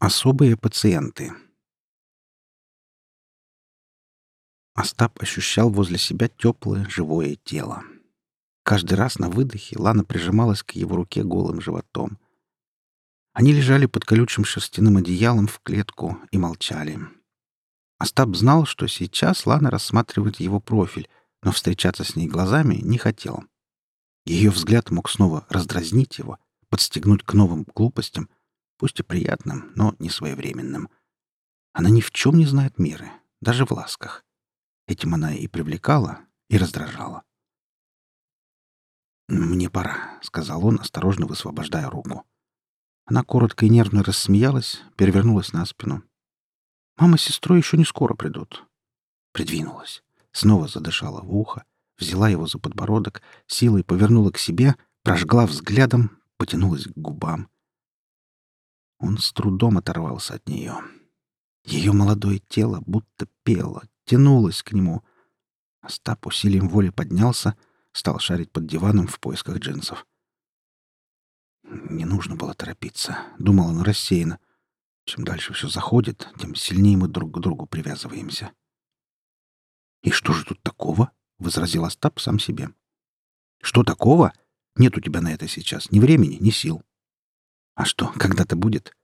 Особые пациенты. Остап ощущал возле себя теплое, живое тело. Каждый раз на выдохе Лана прижималась к его руке голым животом. Они лежали под колючим шерстяным одеялом в клетку и молчали. Остап знал, что сейчас Лана рассматривает его профиль, но встречаться с ней глазами не хотел. Ее взгляд мог снова раздразнить его, подстегнуть к новым глупостям — пусть и приятным, но не своевременным. Она ни в чем не знает меры, даже в ласках. Этим она и привлекала, и раздражала. «Мне пора», — сказал он, осторожно высвобождая руку. Она коротко и нервно рассмеялась, перевернулась на спину. «Мама с сестрой еще не скоро придут». Придвинулась, снова задышала в ухо, взяла его за подбородок, силой повернула к себе, прожгла взглядом, потянулась к губам. Он с трудом оторвался от нее. Ее молодое тело будто пело, тянулось к нему. Остап усилием воли поднялся, стал шарить под диваном в поисках джинсов. Не нужно было торопиться, думал он рассеянно. Чем дальше все заходит, тем сильнее мы друг к другу привязываемся. «И что же тут такого?» — возразил Остап сам себе. «Что такого? Нет у тебя на это сейчас ни времени, ни сил. А что, когда-то будет?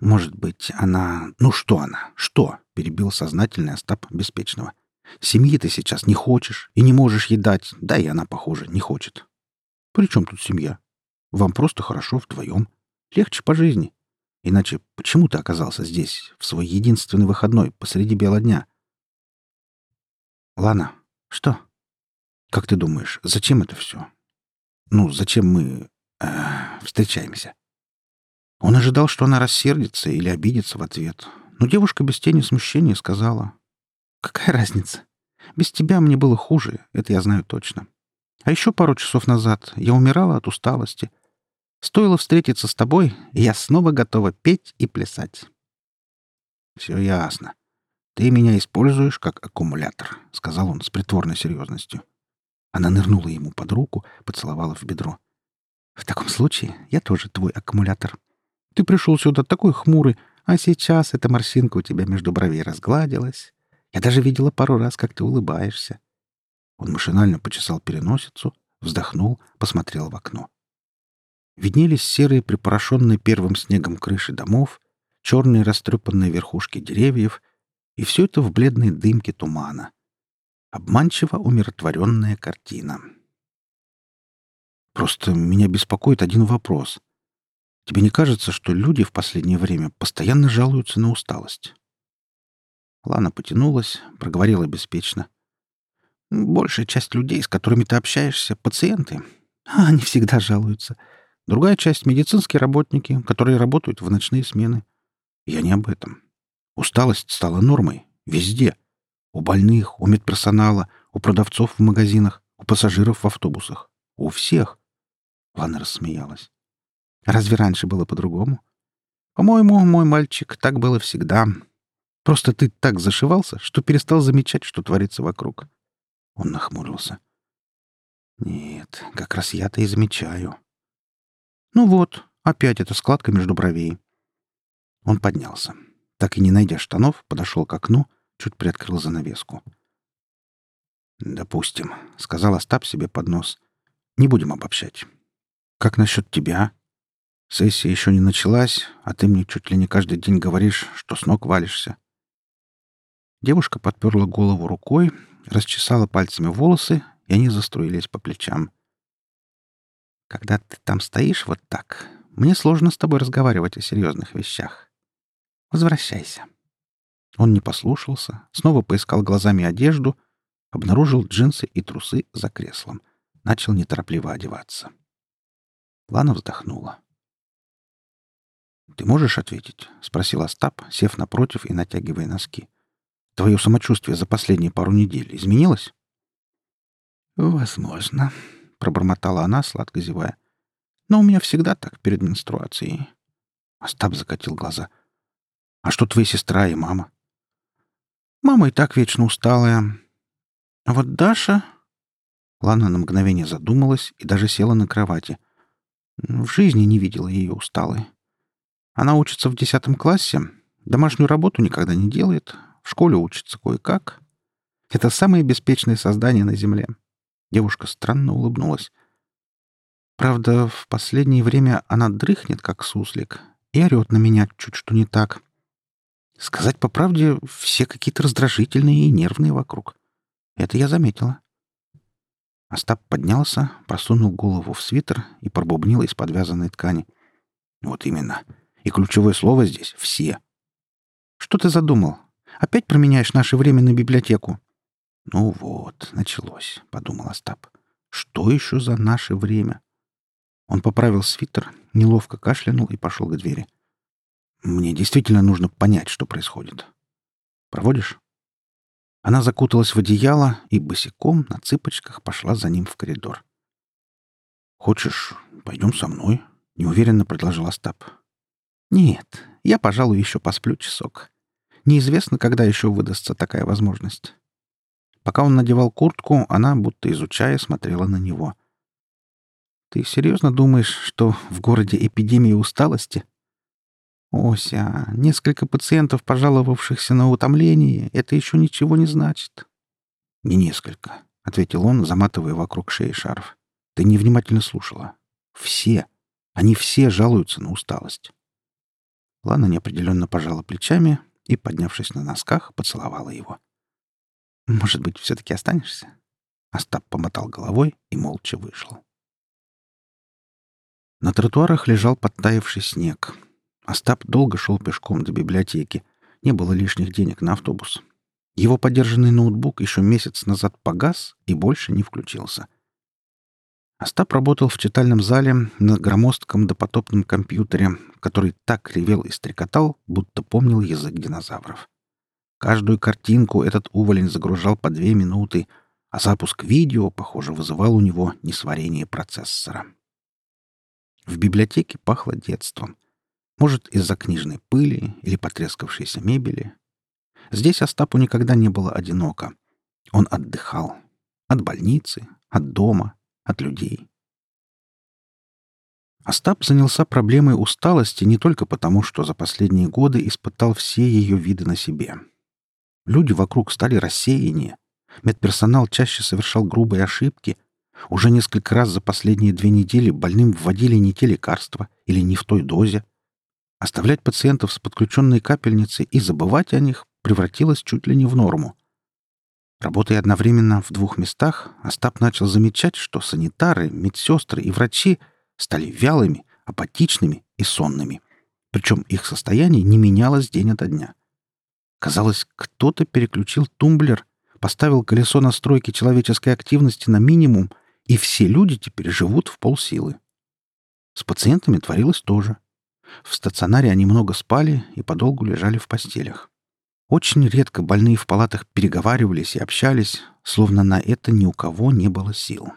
Может быть, она... Ну что она? Что? Перебил сознательный Остап Беспечного. Семьи ты сейчас не хочешь и не можешь ей дать. Да и она, похоже, не хочет. При чем тут семья? Вам просто хорошо вдвоем. Легче по жизни. Иначе почему ты оказался здесь, в свой единственный выходной, посреди бела дня? Лана, что? Как ты думаешь, зачем это все? Ну, зачем мы э, встречаемся? Он ожидал, что она рассердится или обидится в ответ. Но девушка без тени смущения сказала. «Какая разница? Без тебя мне было хуже, это я знаю точно. А еще пару часов назад я умирала от усталости. Стоило встретиться с тобой, и я снова готова петь и плясать». «Все ясно. Ты меня используешь как аккумулятор», — сказал он с притворной серьезностью. Она нырнула ему под руку, поцеловала в бедро. «В таком случае я тоже твой аккумулятор», ты пришел сюда такой хмурый, а сейчас эта морщинка у тебя между бровей разгладилась. Я даже видела пару раз, как ты улыбаешься». Он машинально почесал переносицу, вздохнул, посмотрел в окно. Виднелись серые, припорошенные первым снегом крыши домов, черные растрепанные верхушки деревьев, и все это в бледной дымке тумана. Обманчиво умиротворенная картина. «Просто меня беспокоит один вопрос», Тебе не кажется, что люди в последнее время постоянно жалуются на усталость?» Лана потянулась, проговорила беспечно. «Большая часть людей, с которыми ты общаешься, — пациенты. А они всегда жалуются. Другая часть — медицинские работники, которые работают в ночные смены. Я не об этом. Усталость стала нормой. Везде. У больных, у медперсонала, у продавцов в магазинах, у пассажиров в автобусах. У всех. Лана рассмеялась. Разве раньше было по-другому? По-моему, мой мальчик, так было всегда. Просто ты так зашивался, что перестал замечать, что творится вокруг. Он нахмурился. Нет, как раз я-то и замечаю. Ну вот, опять эта складка между бровей. Он поднялся. Так и не найдя штанов, подошел к окну, чуть приоткрыл занавеску. «Допустим», — сказал Остап себе под нос. «Не будем обобщать. Как насчет тебя?» Сессия еще не началась, а ты мне чуть ли не каждый день говоришь, что с ног валишься. Девушка подперла голову рукой, расчесала пальцами волосы, и они заструились по плечам. Когда ты там стоишь вот так, мне сложно с тобой разговаривать о серьезных вещах. Возвращайся. Он не послушался, снова поискал глазами одежду, обнаружил джинсы и трусы за креслом. Начал неторопливо одеваться. Лана вздохнула. «Ты можешь ответить?» — спросил Остап, сев напротив и натягивая носки. «Твое самочувствие за последние пару недель изменилось?» «Возможно», — пробормотала она, сладко зевая. «Но у меня всегда так перед менструацией». Остап закатил глаза. «А что твоя сестра и мама?» «Мама и так вечно усталая. А вот Даша...» Лана на мгновение задумалась и даже села на кровати. В жизни не видела ее усталой. Она учится в десятом классе, домашнюю работу никогда не делает, в школе учится кое-как. Это самое беспечное создание на Земле. Девушка странно улыбнулась. Правда, в последнее время она дрыхнет, как суслик, и орет на меня чуть что не так. Сказать по правде, все какие-то раздражительные и нервные вокруг. Это я заметила. Остап поднялся, просунул голову в свитер и пробубнил из подвязанной ткани. Вот именно. И ключевое слово здесь — «все». Что ты задумал? Опять променяешь наше время на библиотеку? Ну вот, началось, — подумал Остап. Что еще за наше время? Он поправил свитер, неловко кашлянул и пошел к двери. Мне действительно нужно понять, что происходит. Проводишь? Она закуталась в одеяло и босиком на цыпочках пошла за ним в коридор. «Хочешь, пойдем со мной?» — неуверенно предложил Остап. «Нет, я, пожалуй, еще посплю часок. Неизвестно, когда еще выдастся такая возможность». Пока он надевал куртку, она, будто изучая, смотрела на него. «Ты серьезно думаешь, что в городе эпидемия усталости?» «Ося, несколько пациентов, пожаловавшихся на утомление, это еще ничего не значит». «Не несколько», — ответил он, заматывая вокруг шеи шарф. «Ты невнимательно слушала. Все. Они все жалуются на усталость». Лана неопределенно пожала плечами и, поднявшись на носках, поцеловала его. «Может быть, все-таки останешься?» Остап помотал головой и молча вышел. На тротуарах лежал подтаявший снег. Остап долго шел пешком до библиотеки. Не было лишних денег на автобус. Его подержанный ноутбук еще месяц назад погас и больше не включился. Остап работал в читальном зале на громоздком допотопном компьютере, который так ревел и стрекотал, будто помнил язык динозавров. Каждую картинку этот уволень загружал по две минуты, а запуск видео, похоже, вызывал у него несварение процессора. В библиотеке пахло детством. Может, из-за книжной пыли или потрескавшейся мебели. Здесь Остапу никогда не было одиноко. Он отдыхал. От больницы, от дома, от людей. Остап занялся проблемой усталости не только потому, что за последние годы испытал все ее виды на себе. Люди вокруг стали рассеяннее. Медперсонал чаще совершал грубые ошибки — уже несколько раз за последние две недели больным вводили не те лекарства или не в той дозе. Оставлять пациентов с подключенной капельницей и забывать о них превратилось чуть ли не в норму. Работая одновременно в двух местах, Остап начал замечать, что санитары, медсестры и врачи стали вялыми, апатичными и сонными. Причем их состояние не менялось день ото дня. Казалось, кто-то переключил тумблер, поставил колесо настройки человеческой активности на минимум и все люди теперь живут в полсилы. С пациентами творилось то же. В стационаре они много спали и подолгу лежали в постелях. Очень редко больные в палатах переговаривались и общались, словно на это ни у кого не было сил.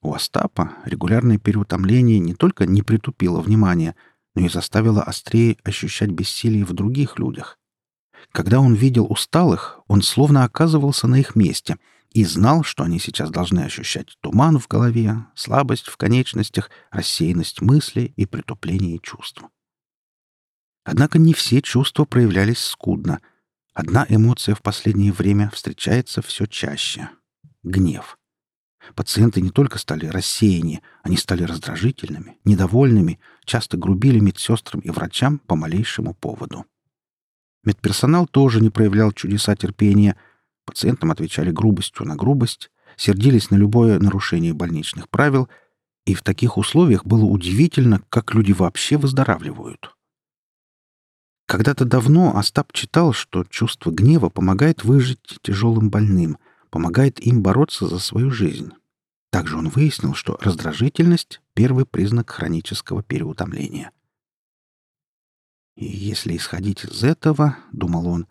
У Остапа регулярное переутомление не только не притупило внимание, но и заставило острее ощущать бессилие в других людях. Когда он видел усталых, он словно оказывался на их месте — и знал, что они сейчас должны ощущать туман в голове, слабость в конечностях, рассеянность мысли и притупление чувств. Однако не все чувства проявлялись скудно. Одна эмоция в последнее время встречается все чаще — гнев. Пациенты не только стали рассеяннее, они стали раздражительными, недовольными, часто грубили медсестрам и врачам по малейшему поводу. Медперсонал тоже не проявлял чудеса терпения — Пациентам отвечали грубостью на грубость, сердились на любое нарушение больничных правил, и в таких условиях было удивительно, как люди вообще выздоравливают. Когда-то давно Остап читал, что чувство гнева помогает выжить тяжелым больным, помогает им бороться за свою жизнь. Также он выяснил, что раздражительность — первый признак хронического переутомления. И если исходить из этого, — думал он,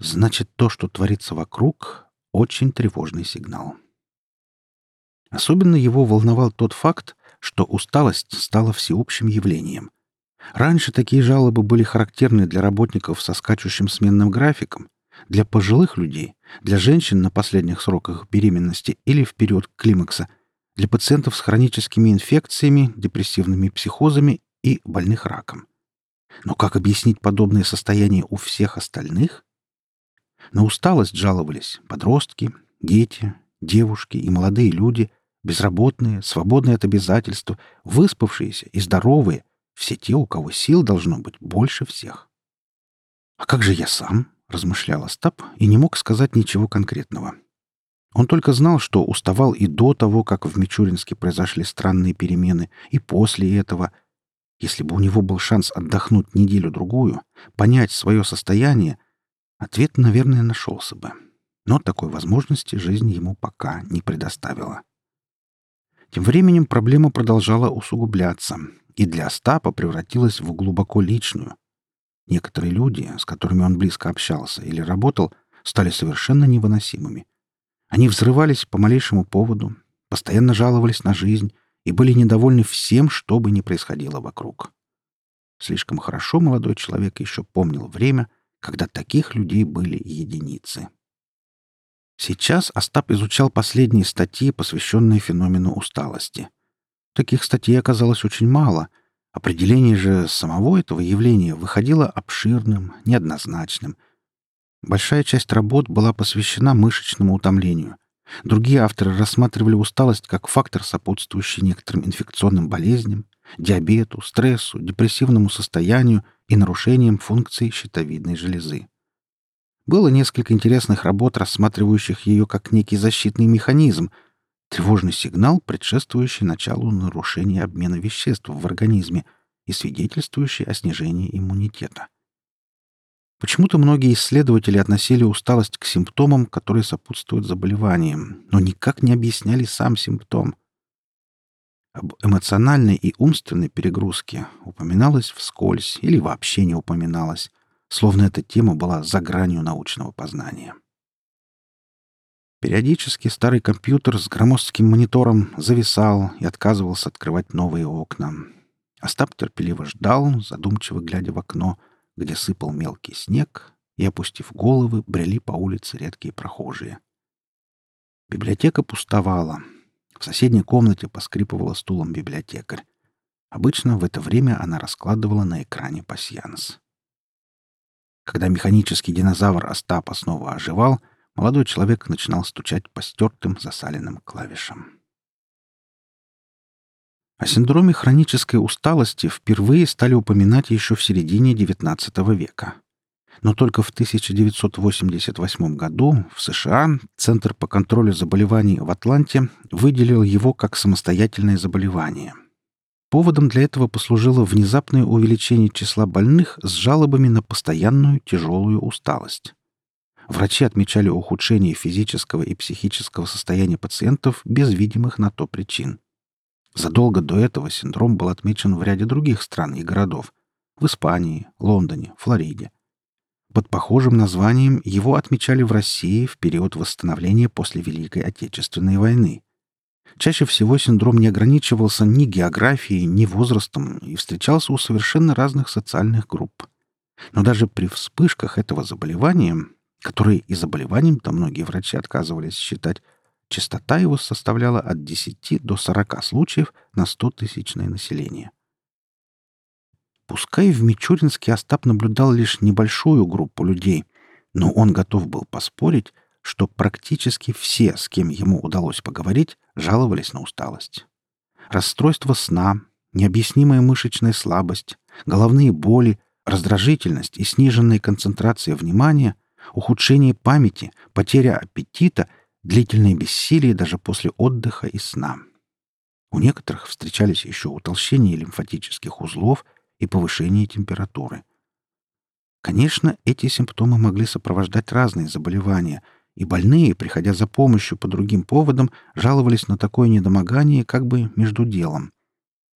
Значит, то, что творится вокруг, очень тревожный сигнал. Особенно его волновал тот факт, что усталость стала всеобщим явлением. Раньше такие жалобы были характерны для работников со скачущим сменным графиком, для пожилых людей, для женщин на последних сроках беременности или в период климакса, для пациентов с хроническими инфекциями, депрессивными психозами и больных раком. Но как объяснить подобное состояние у всех остальных? На усталость жаловались подростки, дети, девушки и молодые люди, безработные, свободные от обязательств, выспавшиеся и здоровые, все те, у кого сил должно быть больше всех. «А как же я сам?» — размышлял Остап и не мог сказать ничего конкретного. Он только знал, что уставал и до того, как в Мичуринске произошли странные перемены, и после этого. Если бы у него был шанс отдохнуть неделю-другую, понять свое состояние, ответ, наверное, нашелся бы. Но такой возможности жизнь ему пока не предоставила. Тем временем проблема продолжала усугубляться, и для Остапа превратилась в глубоко личную. Некоторые люди, с которыми он близко общался или работал, стали совершенно невыносимыми. Они взрывались по малейшему поводу, постоянно жаловались на жизнь и были недовольны всем, что бы ни происходило вокруг. Слишком хорошо молодой человек еще помнил время, когда таких людей были единицы. Сейчас Остап изучал последние статьи, посвященные феномену усталости. Таких статей оказалось очень мало. Определение же самого этого явления выходило обширным, неоднозначным — Большая часть работ была посвящена мышечному утомлению. Другие авторы рассматривали усталость как фактор, сопутствующий некоторым инфекционным болезням, диабету, стрессу, депрессивному состоянию и нарушениям функций щитовидной железы. Было несколько интересных работ, рассматривающих ее как некий защитный механизм, тревожный сигнал, предшествующий началу нарушения обмена веществ в организме и свидетельствующий о снижении иммунитета. Почему-то многие исследователи относили усталость к симптомам, которые сопутствуют заболеваниям, но никак не объясняли сам симптом. Об эмоциональной и умственной перегрузке упоминалось вскользь или вообще не упоминалось, словно эта тема была за гранью научного познания. Периодически старый компьютер с громоздким монитором зависал и отказывался открывать новые окна. Остап терпеливо ждал, задумчиво глядя в окно — где сыпал мелкий снег, и, опустив головы, брели по улице редкие прохожие. Библиотека пустовала. В соседней комнате поскрипывала стулом библиотекарь. Обычно в это время она раскладывала на экране пасьянс. Когда механический динозавр Остапа снова оживал, молодой человек начинал стучать по стертым засаленным клавишам. О синдроме хронической усталости впервые стали упоминать еще в середине XIX века. Но только в 1988 году в США Центр по контролю заболеваний в Атланте выделил его как самостоятельное заболевание. Поводом для этого послужило внезапное увеличение числа больных с жалобами на постоянную тяжелую усталость. Врачи отмечали ухудшение физического и психического состояния пациентов без видимых на то причин. Задолго до этого синдром был отмечен в ряде других стран и городов — в Испании, Лондоне, Флориде. Под похожим названием его отмечали в России в период восстановления после Великой Отечественной войны. Чаще всего синдром не ограничивался ни географией, ни возрастом и встречался у совершенно разных социальных групп. Но даже при вспышках этого заболевания, которые и заболеванием-то многие врачи отказывались считать, Частота его составляла от 10 до 40 случаев на 100-тысячное население. Пускай в Мичуринске Остап наблюдал лишь небольшую группу людей, но он готов был поспорить, что практически все, с кем ему удалось поговорить, жаловались на усталость. Расстройство сна, необъяснимая мышечная слабость, головные боли, раздражительность и сниженная концентрация внимания, ухудшение памяти, потеря аппетита — длительное бессилие даже после отдыха и сна. У некоторых встречались еще утолщение лимфатических узлов и повышение температуры. Конечно, эти симптомы могли сопровождать разные заболевания, и больные, приходя за помощью по другим поводам, жаловались на такое недомогание как бы между делом.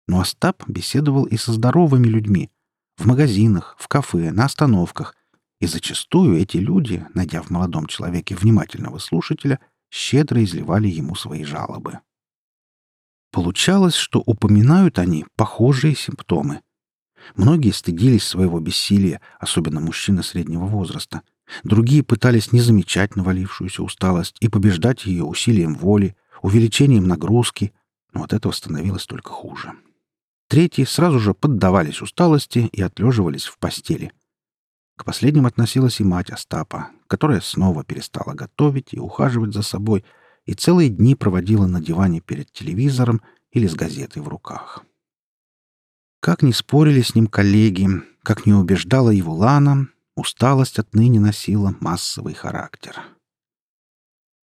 Но Остап беседовал и со здоровыми людьми, в магазинах, в кафе, на остановках, и зачастую эти люди, найдя в молодом человеке внимательного слушателя, щедро изливали ему свои жалобы. Получалось, что упоминают они похожие симптомы. Многие стыдились своего бессилия, особенно мужчины среднего возраста. Другие пытались не замечать навалившуюся усталость и побеждать ее усилием воли, увеличением нагрузки, но от этого становилось только хуже. Третьи сразу же поддавались усталости и отлеживались в постели. К последним относилась и мать Остапа, которая снова перестала готовить и ухаживать за собой и целые дни проводила на диване перед телевизором или с газетой в руках. Как ни спорили с ним коллеги, как не убеждала его Лана, усталость отныне носила массовый характер.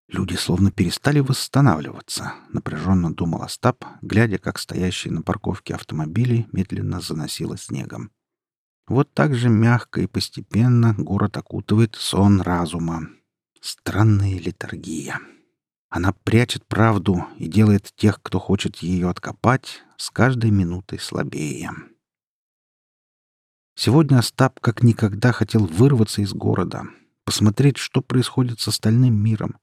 Люди словно перестали восстанавливаться, напряженно думал Остап, глядя, как стоящие на парковке автомобили медленно заносило снегом. Вот так же мягко и постепенно город окутывает сон разума. Странная литургия. Она прячет правду и делает тех, кто хочет ее откопать, с каждой минутой слабее. Сегодня Остап как никогда хотел вырваться из города, посмотреть, что происходит с остальным миром,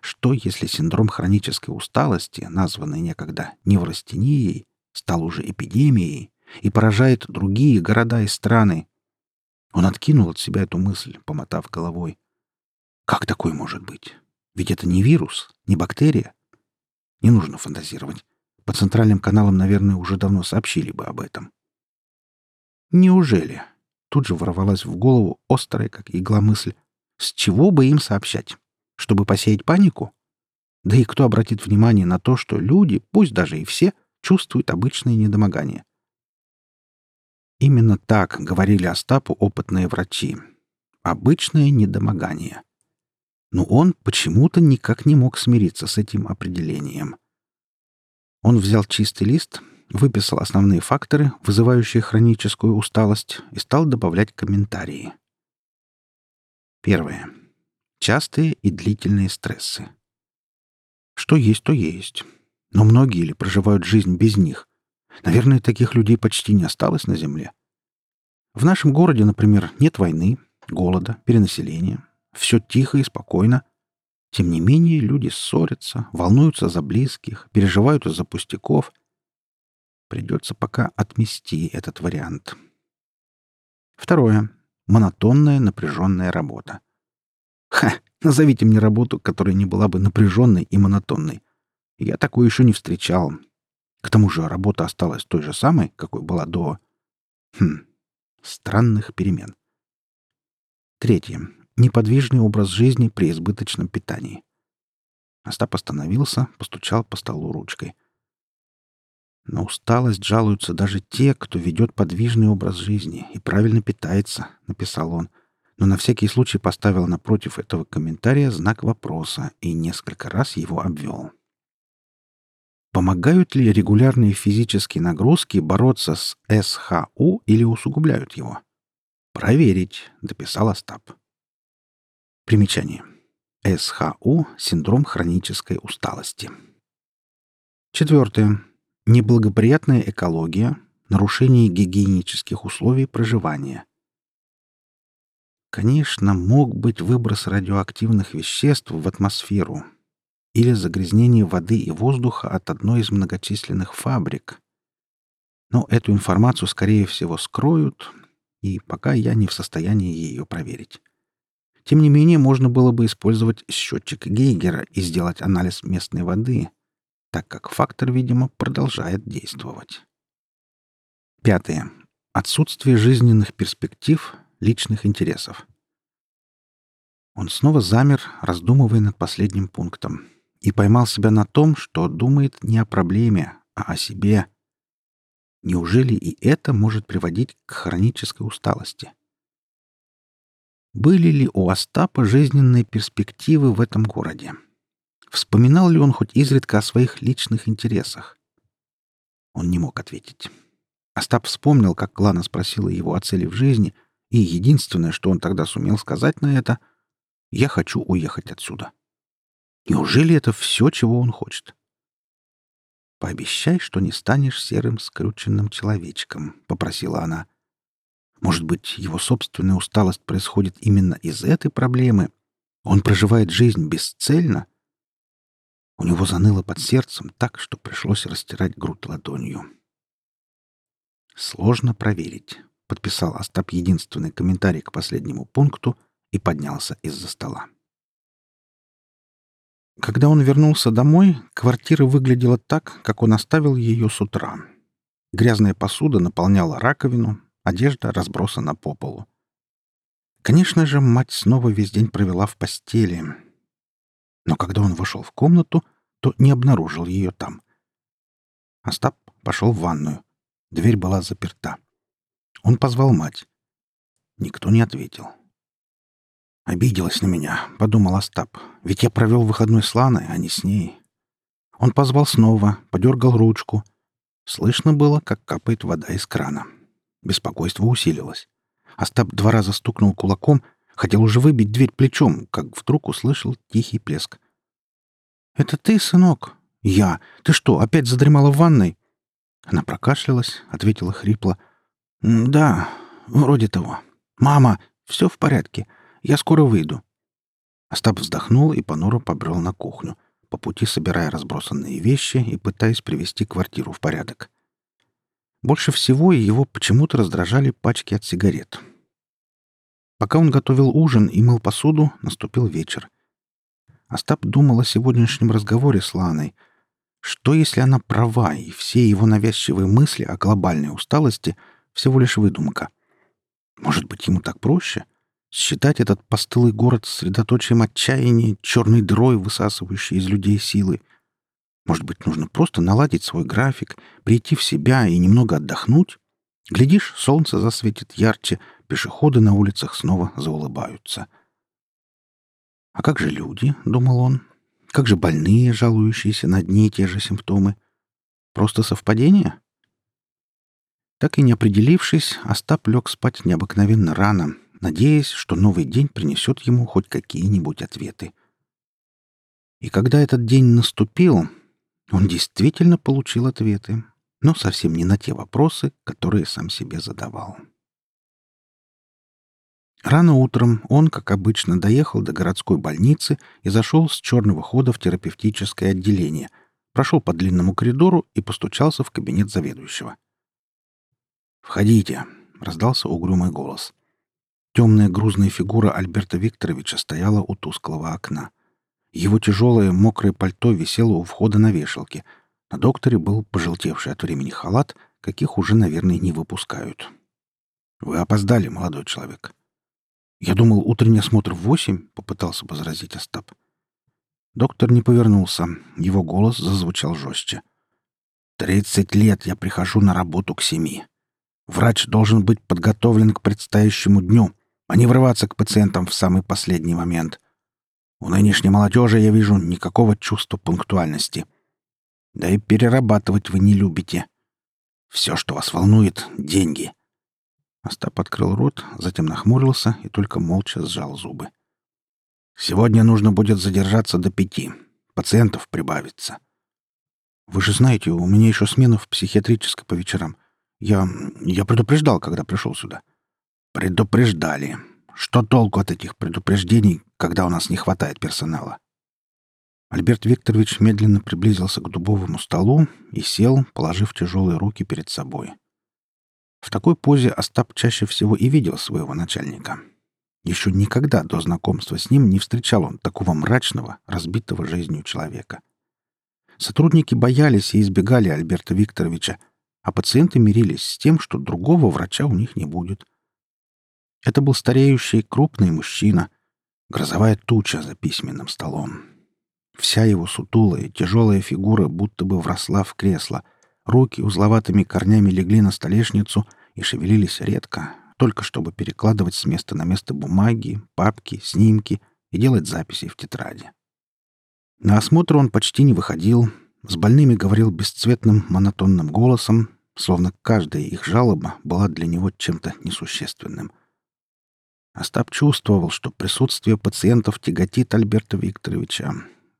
что, если синдром хронической усталости, названный некогда неврастенией, стал уже эпидемией и поражает другие города и страны? Он откинул от себя эту мысль, помотав головой. Как такое может быть? Ведь это не вирус, не бактерия. Не нужно фантазировать. По центральным каналам, наверное, уже давно сообщили бы об этом. Неужели? Тут же ворвалась в голову острая, как игла мысль. С чего бы им сообщать? Чтобы посеять панику? Да и кто обратит внимание на то, что люди, пусть даже и все, чувствуют обычные недомогания? Именно так говорили Остапу опытные врачи. Обычное недомогание. Но он почему-то никак не мог смириться с этим определением. Он взял чистый лист, выписал основные факторы, вызывающие хроническую усталость, и стал добавлять комментарии. Первое. Частые и длительные стрессы. Что есть, то есть. Но многие ли проживают жизнь без них? Наверное, таких людей почти не осталось на Земле. В нашем городе, например, нет войны, голода, перенаселения. Все тихо и спокойно. Тем не менее, люди ссорятся, волнуются за близких, переживают из-за пустяков. Придется пока отмести этот вариант. Второе. Монотонная напряженная работа. Ха, назовите мне работу, которая не была бы напряженной и монотонной. Я такую еще не встречал. К тому же работа осталась той же самой, какой была до... Хм, странных перемен. Третье. Неподвижный образ жизни при избыточном питании. Остап остановился, постучал по столу ручкой. На усталость жалуются даже те, кто ведет подвижный образ жизни и правильно питается, написал он но на всякий случай поставил напротив этого комментария знак вопроса и несколько раз его обвел. Помогают ли регулярные физические нагрузки бороться с СХУ или усугубляют его? Проверить, дописал Остап. Примечание. СХУ – синдром хронической усталости. Четвертое. Неблагоприятная экология, нарушение гигиенических условий проживания, Конечно, мог быть выброс радиоактивных веществ в атмосферу или загрязнение воды и воздуха от одной из многочисленных фабрик. Но эту информацию, скорее всего, скроют, и пока я не в состоянии ее проверить. Тем не менее, можно было бы использовать счетчик Гейгера и сделать анализ местной воды, так как фактор, видимо, продолжает действовать. Пятое. Отсутствие жизненных перспектив личных интересов. Он снова замер, раздумывая над последним пунктом, и поймал себя на том, что думает не о проблеме, а о себе. Неужели и это может приводить к хронической усталости? Были ли у Остапа жизненные перспективы в этом городе? Вспоминал ли он хоть изредка о своих личных интересах? Он не мог ответить. Остап вспомнил, как Лана спросила его о цели в жизни — и единственное, что он тогда сумел сказать на это, «Я хочу уехать отсюда». Неужели это все, чего он хочет? «Пообещай, что не станешь серым скрюченным человечком», — попросила она. «Может быть, его собственная усталость происходит именно из этой проблемы? Он проживает жизнь бесцельно?» У него заныло под сердцем так, что пришлось растирать грудь ладонью. Сложно проверить подписал Остап единственный комментарий к последнему пункту и поднялся из-за стола. Когда он вернулся домой, квартира выглядела так, как он оставил ее с утра. Грязная посуда наполняла раковину, одежда разбросана по полу. Конечно же, мать снова весь день провела в постели. Но когда он вошел в комнату, то не обнаружил ее там. Остап пошел в ванную. Дверь была заперта. Он позвал мать. Никто не ответил. «Обиделась на меня», — подумал Остап. «Ведь я провел выходной с Ланой, а не с ней». Он позвал снова, подергал ручку. Слышно было, как капает вода из крана. Беспокойство усилилось. Остап два раза стукнул кулаком, хотел уже выбить дверь плечом, как вдруг услышал тихий плеск. «Это ты, сынок?» «Я. Ты что, опять задремала в ванной?» Она прокашлялась, ответила хрипло. «Да, вроде того. Мама, все в порядке. Я скоро выйду». Остап вздохнул и понуро побрел на кухню, по пути собирая разбросанные вещи и пытаясь привести квартиру в порядок. Больше всего его почему-то раздражали пачки от сигарет. Пока он готовил ужин и мыл посуду, наступил вечер. Остап думал о сегодняшнем разговоре с Ланой — что, если она права, и все его навязчивые мысли о глобальной усталости — всего лишь выдумка? Может быть, ему так проще? Считать этот постылый город средоточием отчаяния, черной дырой, высасывающей из людей силы? Может быть, нужно просто наладить свой график, прийти в себя и немного отдохнуть? Глядишь, солнце засветит ярче, пешеходы на улицах снова заулыбаются. «А как же люди?» — думал он. Как же больные, жалующиеся на одни и те же симптомы? Просто совпадение? Так и не определившись, Остап лег спать необыкновенно рано, надеясь, что новый день принесет ему хоть какие-нибудь ответы. И когда этот день наступил, он действительно получил ответы, но совсем не на те вопросы, которые сам себе задавал. Рано утром он, как обычно, доехал до городской больницы и зашел с черного хода в терапевтическое отделение, прошел по длинному коридору и постучался в кабинет заведующего. «Входите», — раздался угрюмый голос. Темная грузная фигура Альберта Викторовича стояла у тусклого окна. Его тяжелое мокрое пальто висело у входа на вешалке. На докторе был пожелтевший от времени халат, каких уже, наверное, не выпускают. «Вы опоздали, молодой человек», «Я думал, утренний осмотр в восемь», — попытался возразить Остап. Доктор не повернулся. Его голос зазвучал жестче. «Тридцать лет я прихожу на работу к семи. Врач должен быть подготовлен к предстоящему дню, а не врываться к пациентам в самый последний момент. У нынешней молодежи я вижу никакого чувства пунктуальности. Да и перерабатывать вы не любите. Все, что вас волнует — деньги. Остап открыл рот, затем нахмурился и только молча сжал зубы. «Сегодня нужно будет задержаться до пяти. Пациентов прибавится». «Вы же знаете, у меня еще смена в психиатрической по вечерам. Я... я предупреждал, когда пришел сюда». «Предупреждали. Что толку от этих предупреждений, когда у нас не хватает персонала?» Альберт Викторович медленно приблизился к дубовому столу и сел, положив тяжелые руки перед собой. — в такой позе Остап чаще всего и видел своего начальника. Еще никогда до знакомства с ним не встречал он такого мрачного, разбитого жизнью человека. Сотрудники боялись и избегали Альберта Викторовича, а пациенты мирились с тем, что другого врача у них не будет. Это был стареющий крупный мужчина, грозовая туча за письменным столом. Вся его сутулая, тяжелая фигура будто бы вросла в кресло — Руки узловатыми корнями легли на столешницу и шевелились редко, только чтобы перекладывать с места на место бумаги, папки, снимки и делать записи в тетради. На осмотр он почти не выходил, с больными говорил бесцветным, монотонным голосом, словно каждая их жалоба была для него чем-то несущественным. Остап чувствовал, что присутствие пациентов тяготит Альберта Викторовича,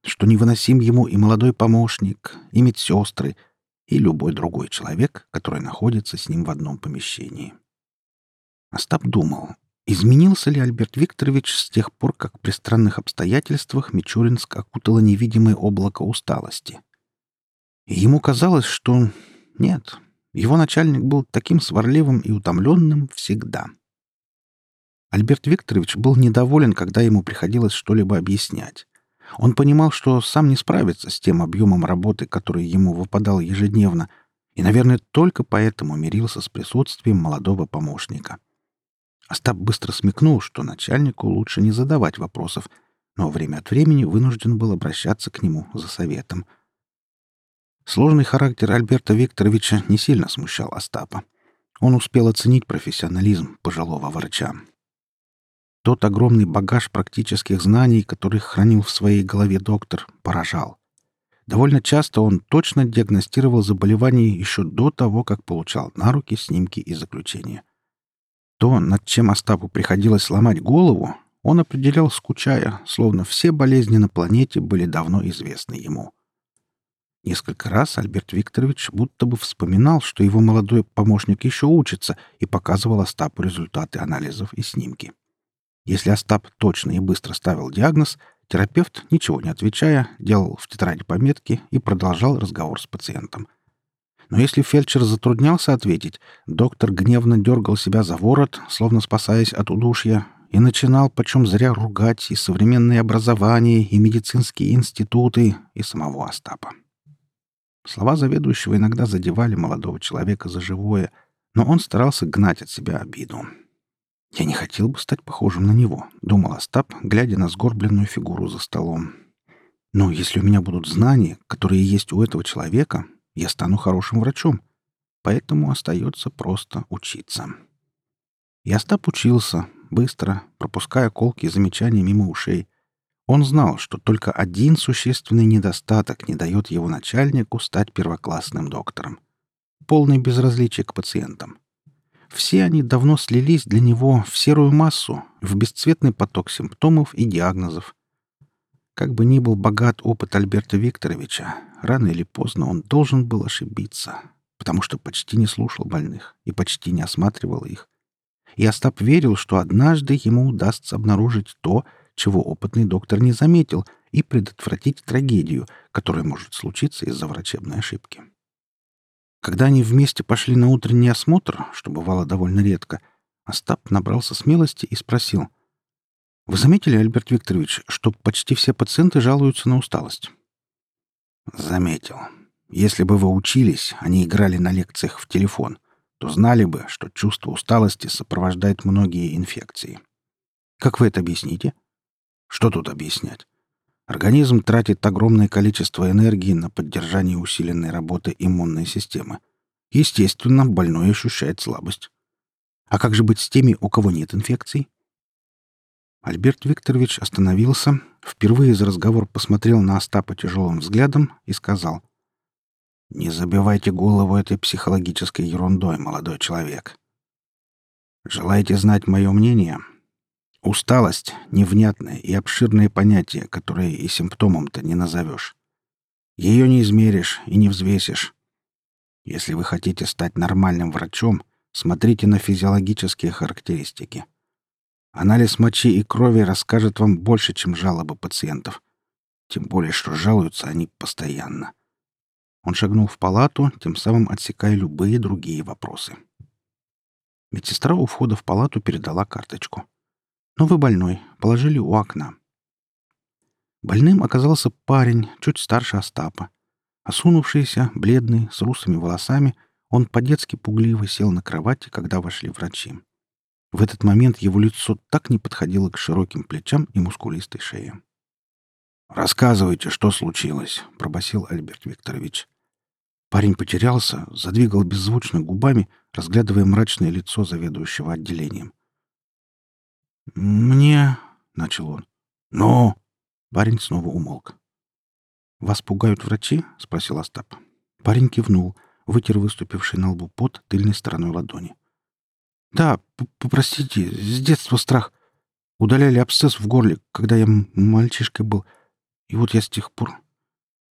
что невыносим ему и молодой помощник, и медсестры — и любой другой человек, который находится с ним в одном помещении. Остап думал, изменился ли Альберт Викторович с тех пор, как при странных обстоятельствах Мичуринск окутало невидимое облако усталости. И ему казалось, что нет, его начальник был таким сварливым и утомленным всегда. Альберт Викторович был недоволен, когда ему приходилось что-либо объяснять. Он понимал, что сам не справится с тем объемом работы, который ему выпадал ежедневно, И, наверное, только поэтому мирился с присутствием молодого помощника. Остап быстро смекнул, что начальнику лучше не задавать вопросов, но время от времени вынужден был обращаться к нему за советом. Сложный характер Альберта Викторовича не сильно смущал Остапа. Он успел оценить профессионализм пожилого врача. Тот огромный багаж практических знаний, который хранил в своей голове доктор, поражал. Довольно часто он точно диагностировал заболевание еще до того, как получал на руки снимки и заключения. То, над чем Остапу приходилось ломать голову, он определял скучая, словно все болезни на планете были давно известны ему. Несколько раз Альберт Викторович будто бы вспоминал, что его молодой помощник еще учится, и показывал Остапу результаты анализов и снимки. Если Остап точно и быстро ставил диагноз, терапевт, ничего не отвечая, делал в тетради пометки и продолжал разговор с пациентом. Но если фельдшер затруднялся ответить, доктор гневно дергал себя за ворот, словно спасаясь от удушья, и начинал почем зря ругать и современное образование, и медицинские институты, и самого Остапа. Слова заведующего иногда задевали молодого человека за живое, но он старался гнать от себя обиду. «Я не хотел бы стать похожим на него», — думал Остап, глядя на сгорбленную фигуру за столом. «Но если у меня будут знания, которые есть у этого человека, я стану хорошим врачом. Поэтому остается просто учиться». И Остап учился, быстро, пропуская колки и замечания мимо ушей. Он знал, что только один существенный недостаток не дает его начальнику стать первоклассным доктором. Полное безразличие к пациентам. Все они давно слились для него в серую массу, в бесцветный поток симптомов и диагнозов. Как бы ни был богат опыт Альберта Викторовича, рано или поздно он должен был ошибиться, потому что почти не слушал больных и почти не осматривал их. И Остап верил, что однажды ему удастся обнаружить то, чего опытный доктор не заметил, и предотвратить трагедию, которая может случиться из-за врачебной ошибки. Когда они вместе пошли на утренний осмотр, что бывало довольно редко, Остап набрался смелости и спросил. «Вы заметили, Альберт Викторович, что почти все пациенты жалуются на усталость?» «Заметил. Если бы вы учились, они играли на лекциях в телефон, то знали бы, что чувство усталости сопровождает многие инфекции. Как вы это объясните?» «Что тут объяснять? Организм тратит огромное количество энергии на поддержание усиленной работы иммунной системы. Естественно, больной ощущает слабость. А как же быть с теми, у кого нет инфекций? Альберт Викторович остановился, впервые за разговор посмотрел на Остапа тяжелым взглядом и сказал, «Не забивайте голову этой психологической ерундой, молодой человек. Желаете знать мое мнение? Усталость — невнятное и обширное понятие, которое и симптомом-то не назовешь. Ее не измеришь и не взвесишь. Если вы хотите стать нормальным врачом, смотрите на физиологические характеристики. Анализ мочи и крови расскажет вам больше, чем жалобы пациентов. Тем более, что жалуются они постоянно. Он шагнул в палату, тем самым отсекая любые другие вопросы. Медсестра у входа в палату передала карточку. Но вы больной. Положили у окна. Больным оказался парень, чуть старше Остапа. Осунувшийся, бледный, с русыми волосами, он по-детски пугливо сел на кровати, когда вошли врачи. В этот момент его лицо так не подходило к широким плечам и мускулистой шее. «Рассказывайте, что случилось», — пробасил Альберт Викторович. Парень потерялся, задвигал беззвучно губами, разглядывая мрачное лицо заведующего отделением. «Мне...» — начал он. «Ну?» — парень снова умолк. «Вас пугают врачи?» — спросил Остап. Парень кивнул, вытер выступивший на лбу пот тыльной стороной ладони. «Да, попростите, с детства страх. Удаляли абсцесс в горле, когда я мальчишкой был. И вот я с тех пор...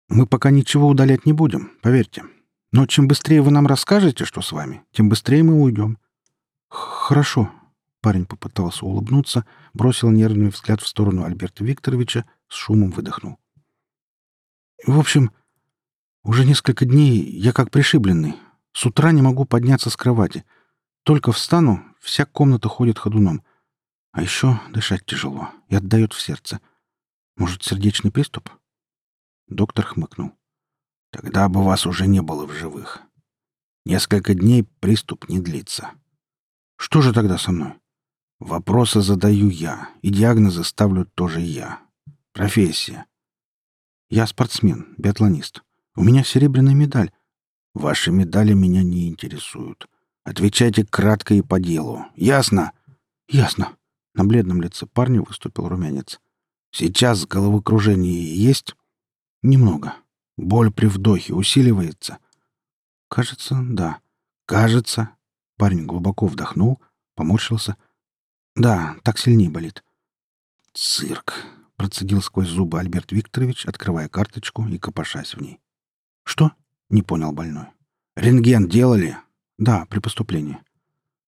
Мы пока ничего удалять не будем, поверьте. Но чем быстрее вы нам расскажете, что с вами, тем быстрее мы уйдем». «Хорошо», Парень попытался улыбнуться, бросил нервный взгляд в сторону Альберта Викторовича, с шумом выдохнул. «В общем, уже несколько дней я как пришибленный. С утра не могу подняться с кровати. Только встану, вся комната ходит ходуном. А еще дышать тяжело и отдает в сердце. Может, сердечный приступ?» Доктор хмыкнул. «Тогда бы вас уже не было в живых. Несколько дней приступ не длится. Что же тогда со мной? Вопросы задаю я, и диагнозы ставлю тоже я. Профессия. Я спортсмен, биатлонист. У меня серебряная медаль. Ваши медали меня не интересуют. Отвечайте кратко и по делу. Ясно? Ясно. На бледном лице парня выступил румянец. Сейчас головокружение есть? Немного. Боль при вдохе усиливается. Кажется, да. Кажется. Парень глубоко вдохнул, поморщился. Да, так сильнее болит. Цирк. Процедил сквозь зубы Альберт Викторович, открывая карточку и копошась в ней. Что? Не понял больной. Рентген делали? Да, при поступлении.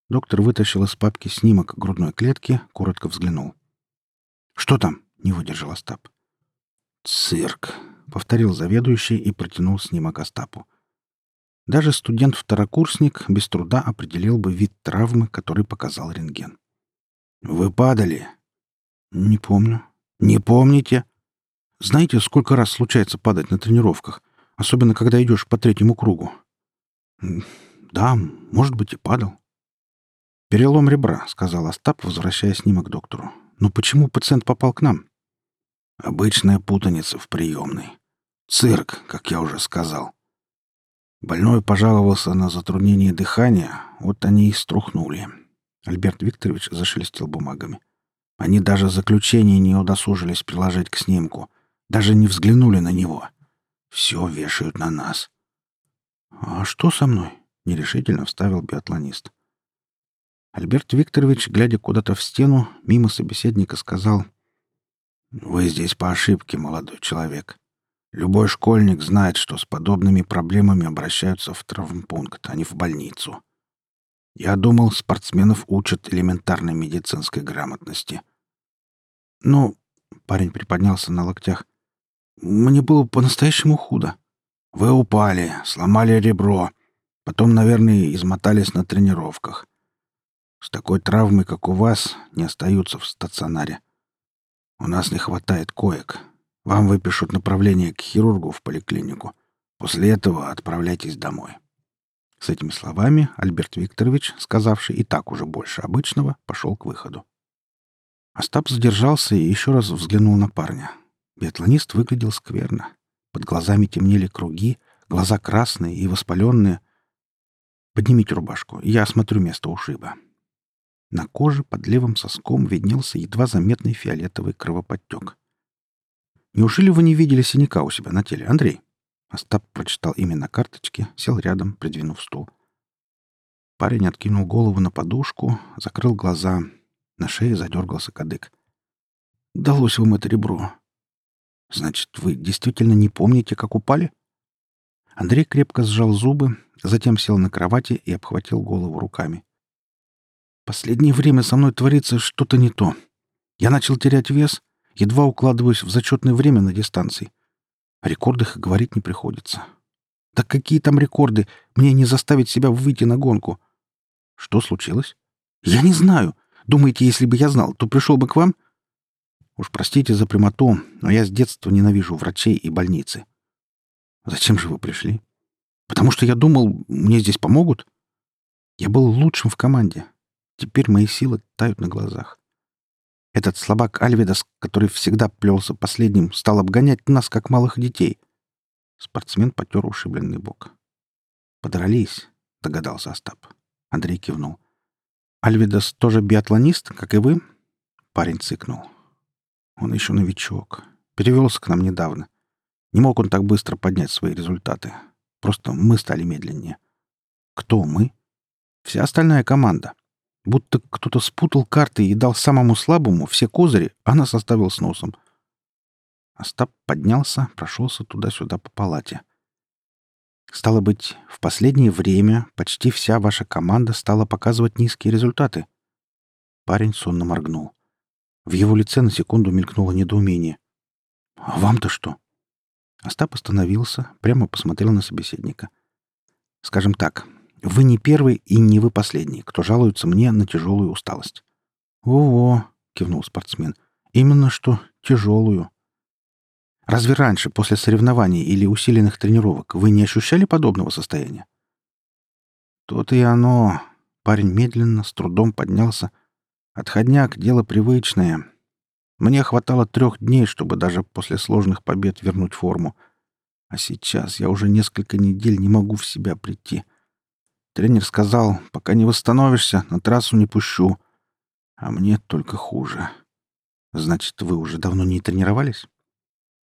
Доктор вытащил из папки снимок грудной клетки, коротко взглянул. «Что там?» — не выдержал Остап. «Цирк», — повторил заведующий и протянул снимок Остапу. Даже студент-второкурсник без труда определил бы вид травмы, который показал рентген. «Вы падали?» «Не помню». «Не помните?» «Знаете, сколько раз случается падать на тренировках, особенно когда идешь по третьему кругу?» «Да, может быть, и падал». «Перелом ребра», — сказал Остап, возвращая снимок доктору. «Но почему пациент попал к нам?» «Обычная путаница в приемной. Цирк, как я уже сказал. Больной пожаловался на затруднение дыхания, вот они и струхнули». Альберт Викторович зашелестел бумагами. Они даже заключение не удосужились приложить к снимку, даже не взглянули на него. Все вешают на нас. «А что со мной?» — нерешительно вставил биатлонист. Альберт Викторович, глядя куда-то в стену, мимо собеседника сказал, «Вы здесь по ошибке, молодой человек. Любой школьник знает, что с подобными проблемами обращаются в травмпункт, а не в больницу. Я думал, спортсменов учат элементарной медицинской грамотности. Ну, парень приподнялся на локтях. Мне было по-настоящему худо. Вы упали, сломали ребро, потом, наверное, измотались на тренировках. С такой травмой, как у вас, не остаются в стационаре. У нас не хватает коек. Вам выпишут направление к хирургу в поликлинику. После этого отправляйтесь домой». С этими словами Альберт Викторович, сказавший и так уже больше обычного, пошел к выходу. Остап задержался и еще раз взглянул на парня. Биатлонист выглядел скверно. Под глазами темнели круги, глаза красные и воспаленные. «Поднимите рубашку, я осмотрю место ушиба». На коже под левым соском виднелся едва заметный фиолетовый кровоподтек. «Неужели вы не видели синяка у себя на теле, Андрей?» Остап прочитал имя на карточке, сел рядом, придвинув стул. Парень откинул голову на подушку, закрыл глаза. На шее задергался кадык. «Далось вам это ребро». «Значит, вы действительно не помните, как упали?» Андрей крепко сжал зубы, затем сел на кровати и обхватил голову руками. Последнее время со мной творится что-то не то. Я начал терять вес, едва укладываюсь в зачетное время на дистанции. О рекордах говорить не приходится. Да какие там рекорды? Мне не заставить себя выйти на гонку. Что случилось? Я не знаю. Думаете, если бы я знал, то пришел бы к вам? Уж простите за прямоту, но я с детства ненавижу врачей и больницы. Зачем же вы пришли? Потому что я думал, мне здесь помогут. Я был лучшим в команде, Теперь мои силы тают на глазах. Этот слабак Альведас, который всегда плелся последним, стал обгонять нас, как малых детей. Спортсмен потер ушибленный бок. «Подрались», — догадался Остап. Андрей кивнул. «Альведас тоже биатлонист, как и вы?» Парень цыкнул. «Он еще новичок. Перевелся к нам недавно. Не мог он так быстро поднять свои результаты. Просто мы стали медленнее». «Кто мы?» «Вся остальная команда. Будто кто-то спутал карты и дал самому слабому все козыри, а нас с носом. Остап поднялся, прошелся туда-сюда по палате. Стало быть, в последнее время почти вся ваша команда стала показывать низкие результаты. Парень сонно моргнул. В его лице на секунду мелькнуло недоумение. «А вам-то что?» Остап остановился, прямо посмотрел на собеседника. «Скажем так, вы не первый и не вы последний, кто жалуется мне на тяжелую усталость. «Во-во», — кивнул спортсмен, — «именно что тяжелую». Разве раньше, после соревнований или усиленных тренировок, вы не ощущали подобного состояния? То-то и оно. Парень медленно, с трудом поднялся. Отходняк — дело привычное. Мне хватало трех дней, чтобы даже после сложных побед вернуть форму. А сейчас я уже несколько недель не могу в себя прийти. Тренер сказал, пока не восстановишься, на трассу не пущу. А мне только хуже. Значит, вы уже давно не тренировались?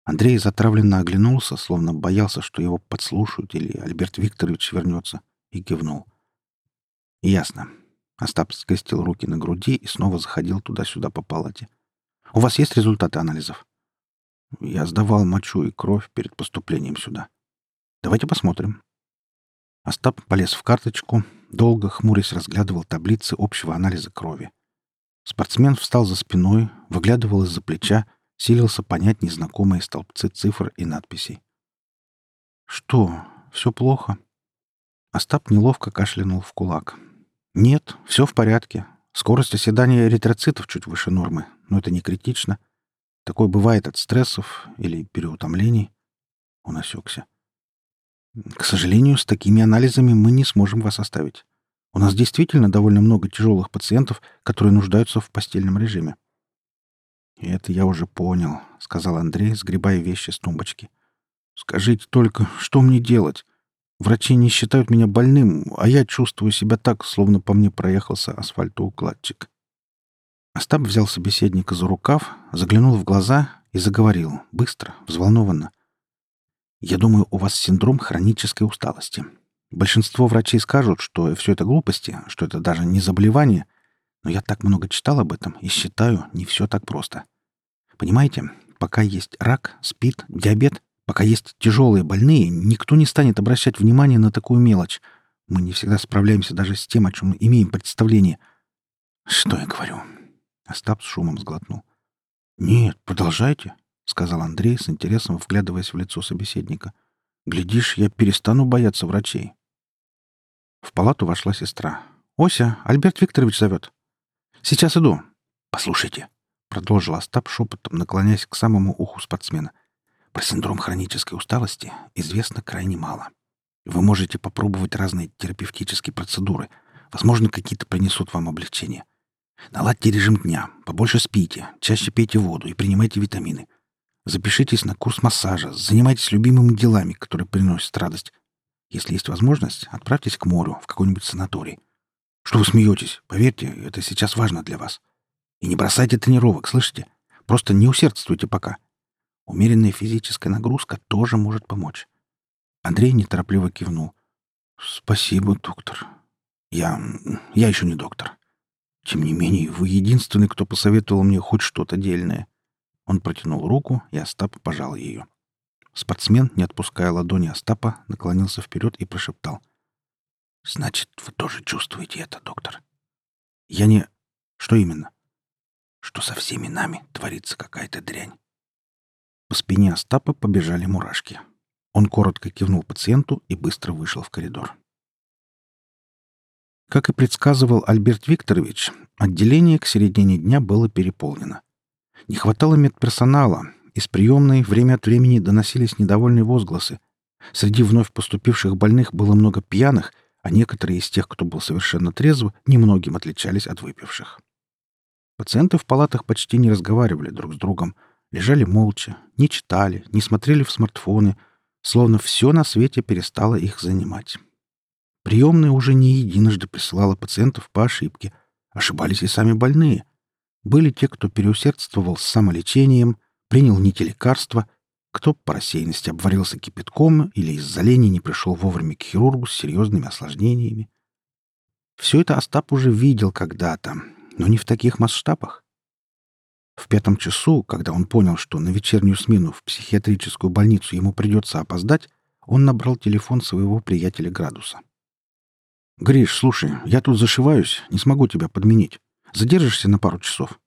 Андрей затравленно оглянулся, словно боялся, что его подслушают или Альберт Викторович вернется, и кивнул. «Ясно». Остап скрестил руки на груди и снова заходил туда-сюда по палате. У вас есть результаты анализов? Я сдавал мочу и кровь перед поступлением сюда. Давайте посмотрим. Остап полез в карточку, долго хмурясь разглядывал таблицы общего анализа крови. Спортсмен встал за спиной, выглядывал из-за плеча, силился понять незнакомые столбцы цифр и надписей. «Что, все плохо?» Остап неловко кашлянул в кулак. «Нет, все в порядке. Скорость оседания эритроцитов чуть выше нормы, но это не критично. Такое бывает от стрессов или переутомлений. Он осекся. К сожалению, с такими анализами мы не сможем вас оставить. У нас действительно довольно много тяжелых пациентов, которые нуждаются в постельном режиме. «Это я уже понял», — сказал Андрей, сгребая вещи с тумбочки. «Скажите только, что мне делать? Врачи не считают меня больным, а я чувствую себя так, словно по мне проехался асфальтоукладчик». Остап взял собеседника за рукав, заглянул в глаза и заговорил, быстро, взволнованно. «Я думаю, у вас синдром хронической усталости. Большинство врачей скажут, что все это глупости, что это даже не заболевание, но я так много читал об этом и считаю, не все так просто. Понимаете, пока есть рак, спид, диабет, пока есть тяжелые больные, никто не станет обращать внимание на такую мелочь. Мы не всегда справляемся даже с тем, о чем имеем представление. Что я говорю? Остап с шумом сглотнул. «Нет, продолжайте», — сказал Андрей с интересом, вглядываясь в лицо собеседника. «Глядишь, я перестану бояться врачей». В палату вошла сестра. «Ося, Альберт Викторович зовет». «Сейчас иду». «Послушайте», — продолжил Остап шепотом, наклоняясь к самому уху спортсмена. «Про синдром хронической усталости известно крайне мало. Вы можете попробовать разные терапевтические процедуры. Возможно, какие-то принесут вам облегчение. Наладьте режим дня, побольше спите, чаще пейте воду и принимайте витамины. Запишитесь на курс массажа, занимайтесь любимыми делами, которые приносят радость. Если есть возможность, отправьтесь к морю, в какой-нибудь санаторий. Что вы смеетесь? Поверьте, это сейчас важно для вас. И не бросайте тренировок, слышите? Просто не усердствуйте пока. Умеренная физическая нагрузка тоже может помочь. Андрей неторопливо кивнул. «Спасибо, доктор. Я... я еще не доктор. Тем не менее, вы единственный, кто посоветовал мне хоть что-то дельное. Он протянул руку, и Остап пожал ее. Спортсмен, не отпуская ладони Остапа, наклонился вперед и прошептал. «Значит, вы тоже чувствуете это, доктор?» «Я не...» «Что именно?» «Что со всеми нами творится какая-то дрянь». По спине Остапа побежали мурашки. Он коротко кивнул пациенту и быстро вышел в коридор. Как и предсказывал Альберт Викторович, отделение к середине дня было переполнено. Не хватало медперсонала, из приемной время от времени доносились недовольные возгласы. Среди вновь поступивших больных было много пьяных, а некоторые из тех, кто был совершенно трезв, немногим отличались от выпивших. Пациенты в палатах почти не разговаривали друг с другом, лежали молча, не читали, не смотрели в смартфоны, словно все на свете перестало их занимать. Приемная уже не единожды присылала пациентов по ошибке. Ошибались и сами больные. Были те, кто переусердствовал с самолечением, принял не те лекарства, кто по рассеянности обварился кипятком или из-за лени не пришел вовремя к хирургу с серьезными осложнениями. Все это Остап уже видел когда-то, но не в таких масштабах. В пятом часу, когда он понял, что на вечернюю смену в психиатрическую больницу ему придется опоздать, он набрал телефон своего приятеля Градуса. «Гриш, слушай, я тут зашиваюсь, не смогу тебя подменить. Задержишься на пару часов?»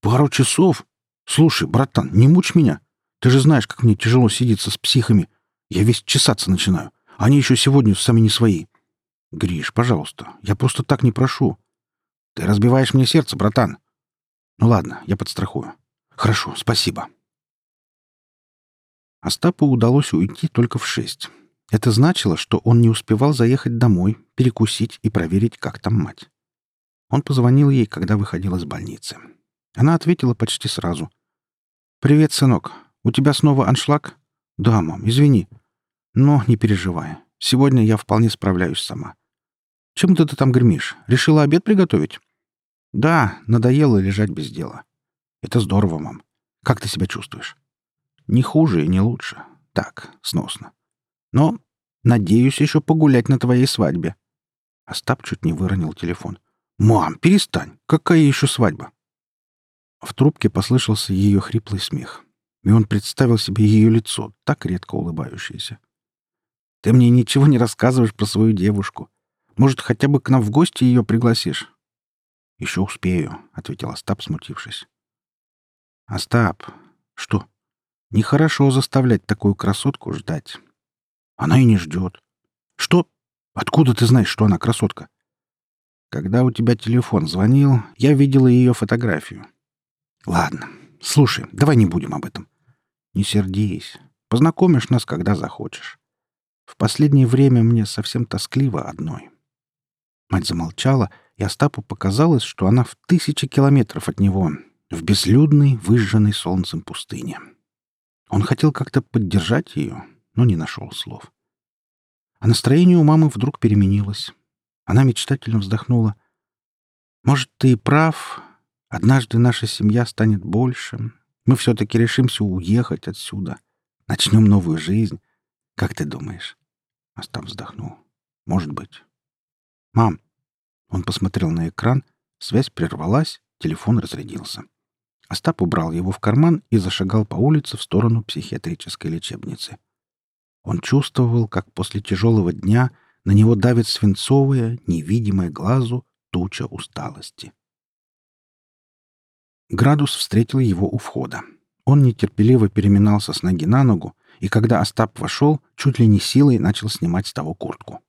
«Пару часов? Слушай, братан, не мучь меня. Ты же знаешь, как мне тяжело сидеться с психами. Я весь чесаться начинаю. Они еще сегодня сами не свои. Гриш, пожалуйста, я просто так не прошу. Ты разбиваешь мне сердце, братан. Ну ладно, я подстрахую. Хорошо, спасибо». Остапу удалось уйти только в шесть. Это значило, что он не успевал заехать домой, перекусить и проверить, как там мать. Он позвонил ей, когда выходил из больницы. Она ответила почти сразу. «Привет, сынок. У тебя снова аншлаг?» «Да, мам, извини. Но не переживай. Сегодня я вполне справляюсь сама. Чем ты там гремишь? Решила обед приготовить?» «Да, надоело лежать без дела». «Это здорово, мам. Как ты себя чувствуешь?» «Не хуже и не лучше. Так, сносно. Но надеюсь еще погулять на твоей свадьбе». Остап чуть не выронил телефон. «Мам, перестань! Какая еще свадьба?» В трубке послышался ее хриплый смех, и он представил себе ее лицо, так редко улыбающееся. «Ты мне ничего не рассказываешь про свою девушку. Может, хотя бы к нам в гости ее пригласишь?» «Еще успею», — ответил Остап, смутившись. «Остап, что? Нехорошо заставлять такую красотку ждать. Она и не ждет. Что? Откуда ты знаешь, что она красотка? Когда у тебя телефон звонил, я видела ее фотографию. Ладно, слушай, давай не будем об этом. Не сердись. Познакомишь нас, когда захочешь. В последнее время мне совсем тоскливо одной. Мать замолчала, и Остапу показалось, что она в тысячи километров от него, в безлюдной, выжженной солнцем пустыне. Он хотел как-то поддержать ее, но не нашел слов. А настроение у мамы вдруг переменилось. Она мечтательно вздохнула. «Может, ты и прав. Однажды наша семья станет больше. Мы все-таки решимся уехать отсюда. Начнем новую жизнь. Как ты думаешь?» Остап вздохнул. «Может быть». «Мам!» Он посмотрел на экран. Связь прервалась, телефон разрядился. Остап убрал его в карман и зашагал по улице в сторону психиатрической лечебницы. Он чувствовал, как после тяжелого дня — на него давит свинцовая, невидимая глазу туча усталости. Градус встретил его у входа. Он нетерпеливо переминался с ноги на ногу, и когда Остап вошел, чуть ли не силой начал снимать с того куртку.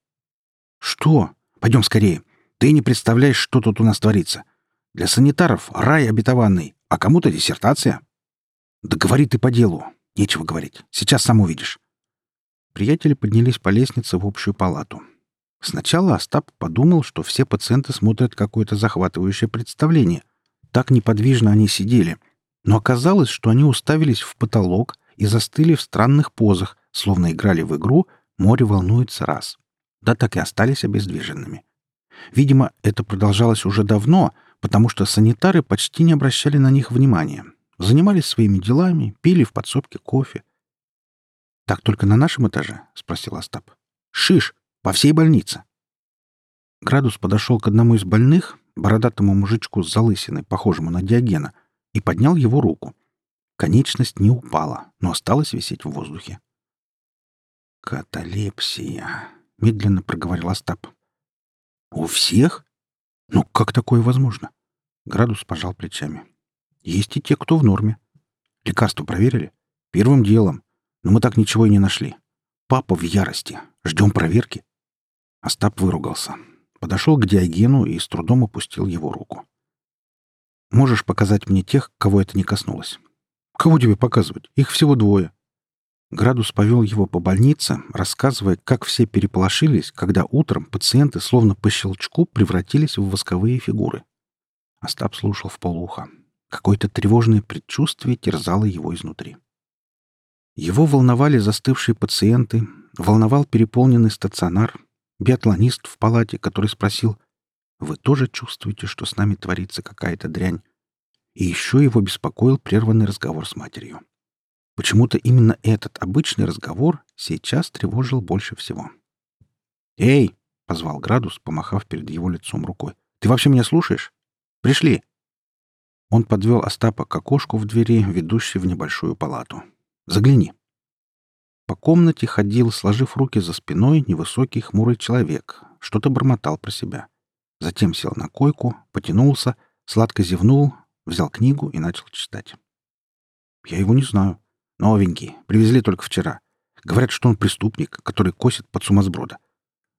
«Что? Пойдем скорее. Ты не представляешь, что тут у нас творится. Для санитаров рай обетованный, а кому-то диссертация». «Да говори ты по делу. Нечего говорить. Сейчас сам увидишь». Приятели поднялись по лестнице в общую палату. Сначала Остап подумал, что все пациенты смотрят какое-то захватывающее представление. Так неподвижно они сидели. Но оказалось, что они уставились в потолок и застыли в странных позах, словно играли в игру «Море волнуется раз». Да так и остались обездвиженными. Видимо, это продолжалось уже давно, потому что санитары почти не обращали на них внимания. Занимались своими делами, пили в подсобке кофе, «Так только на нашем этаже?» — спросил Остап. «Шиш! По всей больнице!» Градус подошел к одному из больных, бородатому мужичку с залысиной, похожему на Диогена, и поднял его руку. Конечность не упала, но осталась висеть в воздухе. «Каталепсия», — медленно проговорил Остап. «У всех? Ну, как такое возможно?» Градус пожал плечами. «Есть и те, кто в норме. Лекарства проверили? Первым делом. Но мы так ничего и не нашли. Папа в ярости. Ждем проверки. Остап выругался. Подошел к Диогену и с трудом опустил его руку. «Можешь показать мне тех, кого это не коснулось?» «Кого тебе показывать? Их всего двое». Градус повел его по больнице, рассказывая, как все переполошились, когда утром пациенты словно по щелчку превратились в восковые фигуры. Остап слушал в полуха. Какое-то тревожное предчувствие терзало его изнутри. Его волновали застывшие пациенты, волновал переполненный стационар, биатлонист в палате, который спросил, «Вы тоже чувствуете, что с нами творится какая-то дрянь?» И еще его беспокоил прерванный разговор с матерью. Почему-то именно этот обычный разговор сейчас тревожил больше всего. «Эй!» — позвал Градус, помахав перед его лицом рукой. «Ты вообще меня слушаешь? Пришли!» Он подвел Остапа к окошку в двери, ведущей в небольшую палату. Загляни». По комнате ходил, сложив руки за спиной, невысокий хмурый человек. Что-то бормотал про себя. Затем сел на койку, потянулся, сладко зевнул, взял книгу и начал читать. «Я его не знаю. Новенький. Привезли только вчера. Говорят, что он преступник, который косит под сумасброда.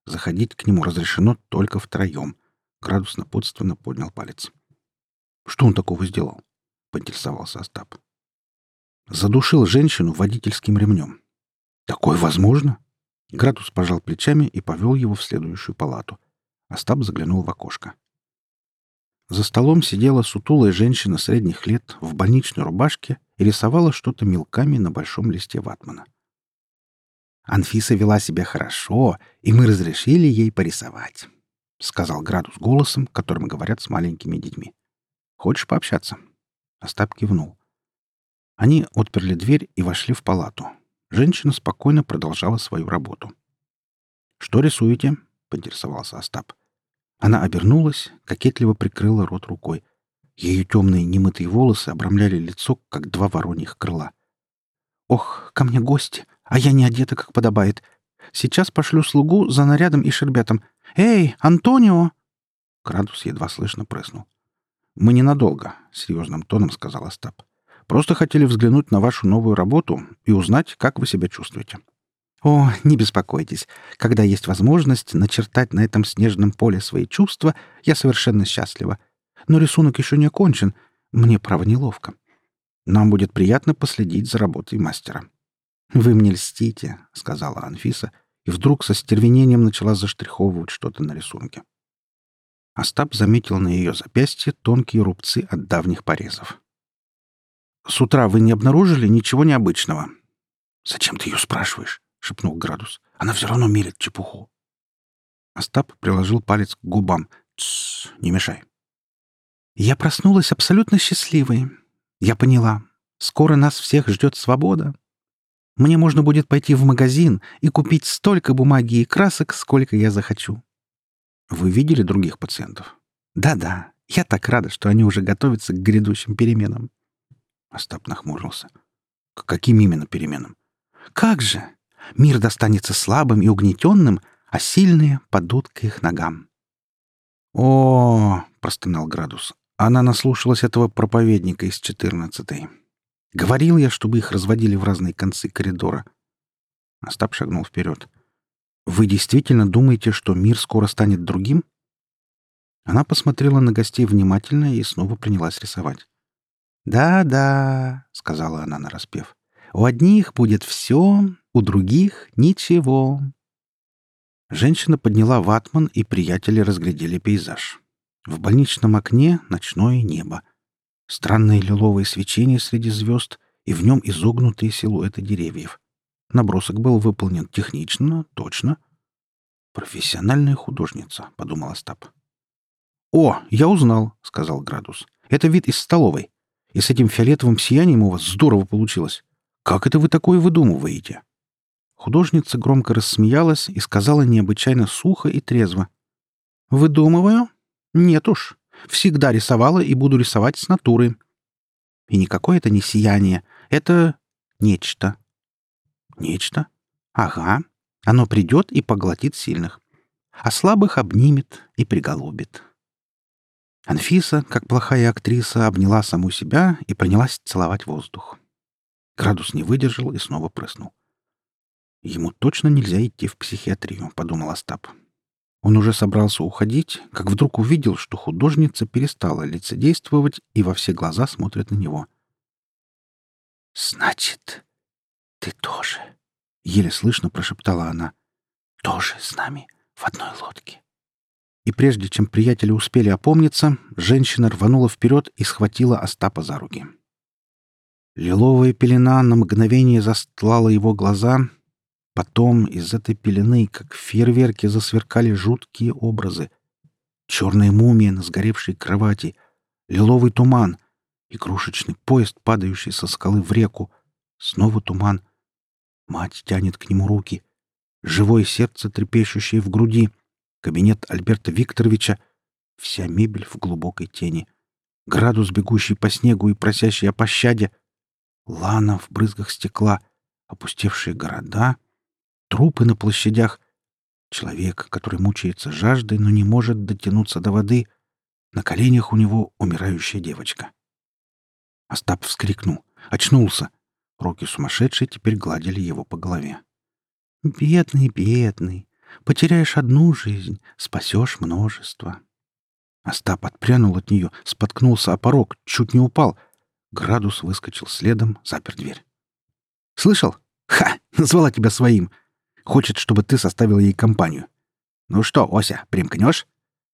Заходить к нему разрешено только втроем». Градус напутственно поднял палец. «Что он такого сделал?» — поинтересовался Остап. Задушил женщину водительским ремнем. Такое возможно? Градус пожал плечами и повел его в следующую палату. Остап заглянул в окошко. За столом сидела сутулая женщина средних лет в больничной рубашке и рисовала что-то мелками на большом листе ватмана. Анфиса вела себя хорошо, и мы разрешили ей порисовать, — сказал Градус голосом, которым говорят с маленькими детьми. «Хочешь пообщаться?» Остап кивнул. Они отперли дверь и вошли в палату. Женщина спокойно продолжала свою работу. «Что рисуете?» — поинтересовался Остап. Она обернулась, кокетливо прикрыла рот рукой. Ее темные немытые волосы обрамляли лицо, как два вороньих крыла. «Ох, ко мне гости, а я не одета, как подобает. Сейчас пошлю слугу за нарядом и шербетом. Эй, Антонио!» Градус едва слышно прыснул. «Мы ненадолго», — серьезным тоном сказал Остап. «Просто хотели взглянуть на вашу новую работу и узнать, как вы себя чувствуете». О, не беспокойтесь. Когда есть возможность начертать на этом снежном поле свои чувства, я совершенно счастлива. Но рисунок еще не окончен. Мне, право, неловко. Нам будет приятно последить за работой мастера. «Вы мне льстите», — сказала Анфиса, и вдруг со стервенением начала заштриховывать что-то на рисунке. Остап заметил на ее запястье тонкие рубцы от давних порезов. «С утра вы не обнаружили ничего необычного?» «Зачем ты ее спрашиваешь?» — шепнул Градус. «Она все равно мерит чепуху». Остап приложил палец к губам. «Тссс, не мешай». Я проснулась абсолютно счастливой. Я поняла. Скоро нас всех ждет свобода. Мне можно будет пойти в магазин и купить столько бумаги и красок, сколько я захочу. Вы видели других пациентов? Да-да. Я так рада, что они уже готовятся к грядущим переменам. Остап нахмурился. К каким именно переменам? Как же? Мир достанется слабым и угнетенным, а сильные падут к их ногам. «О, — простонал Градус, — она наслушалась этого проповедника из четырнадцатой. Говорил я, чтобы их разводили в разные концы коридора». Остап шагнул вперед. «Вы действительно думаете, что мир скоро станет другим?» Она посмотрела на гостей внимательно и снова принялась рисовать. «Да-да», — сказала она нараспев. «У одних будет все, у других — ничего. Женщина подняла ватман, и приятели разглядели пейзаж. В больничном окне ночное небо. Странное лиловое свечение среди звезд и в нем изогнутые силуэты деревьев. Набросок был выполнен технично, точно. «Профессиональная художница», — подумал Остап. «О, я узнал», — сказал Градус. «Это вид из столовой. И с этим фиолетовым сиянием у вас здорово получилось. Как это вы такое выдумываете?» Художница громко рассмеялась и сказала необычайно сухо и трезво. «Выдумываю? Нет уж. Всегда рисовала и буду рисовать с натуры. И никакое это не сияние. Это нечто». «Нечто? Ага. Оно придет и поглотит сильных. А слабых обнимет и приголубит». Анфиса, как плохая актриса, обняла саму себя и принялась целовать воздух. Градус не выдержал и снова прыснул. Ему точно нельзя идти в психиатрию, подумал Остап. Он уже собрался уходить, как вдруг увидел, что художница перестала лицедействовать и во все глаза смотрит на него. «Значит, ты тоже?» — еле слышно прошептала она. «Тоже с нами в одной лодке?» И прежде чем приятели успели опомниться, женщина рванула вперед и схватила Остапа за руки. Лиловая пелена на мгновение застлала его глаза, Потом из этой пелены, как фейерверки, засверкали жуткие образы. Черная мумия на сгоревшей кровати, лиловый туман, игрушечный поезд, падающий со скалы в реку. Снова туман. Мать тянет к нему руки. Живое сердце, трепещущее в груди. Кабинет Альберта Викторовича. Вся мебель в глубокой тени. Градус, бегущий по снегу и просящий о пощаде. Лана в брызгах стекла. Опустевшие города — трупы на площадях. Человек, который мучается жаждой, но не может дотянуться до воды. На коленях у него умирающая девочка. Остап вскрикнул. Очнулся. Руки сумасшедшие теперь гладили его по голове. «Бедный, бедный! Потеряешь одну жизнь, спасешь множество!» Остап отпрянул от нее, споткнулся о порог, чуть не упал. Градус выскочил следом, запер дверь. «Слышал? Ха! Назвала тебя своим! Хочет, чтобы ты составил ей компанию. Ну что, Ося, примкнешь?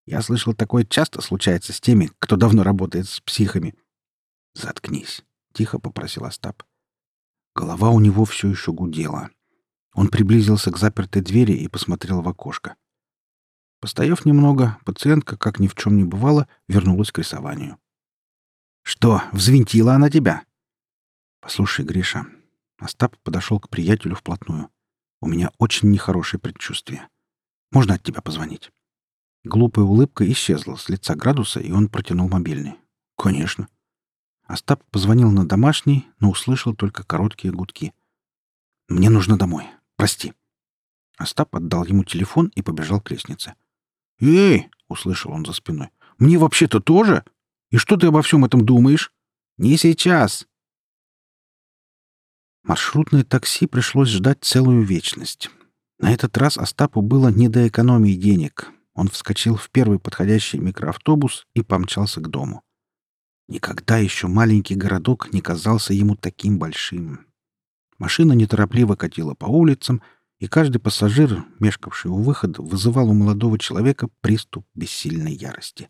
Я слышал, такое часто случается с теми, кто давно работает с психами. Заткнись, тихо попросил Остап. Голова у него все еще гудела. Он приблизился к запертой двери и посмотрел в окошко. Постояв немного, пациентка, как ни в чем не бывало, вернулась к рисованию. «Что, взвинтила она тебя?» «Послушай, Гриша». Остап подошел к приятелю вплотную. «У меня очень нехорошее предчувствие. Можно от тебя позвонить?» Глупая улыбка исчезла с лица градуса, и он протянул мобильный. «Конечно». Остап позвонил на домашний, но услышал только короткие гудки. «Мне нужно домой. Прости». Остап отдал ему телефон и побежал к лестнице. «Эй!» — услышал он за спиной. «Мне вообще-то тоже? И что ты обо всем этом думаешь?» «Не сейчас!» Маршрутное такси пришлось ждать целую вечность. На этот раз Остапу было не до экономии денег. Он вскочил в первый подходящий микроавтобус и помчался к дому. Никогда еще маленький городок не казался ему таким большим. Машина неторопливо катила по улицам, и каждый пассажир, мешкавший у выхода, вызывал у молодого человека приступ бессильной ярости.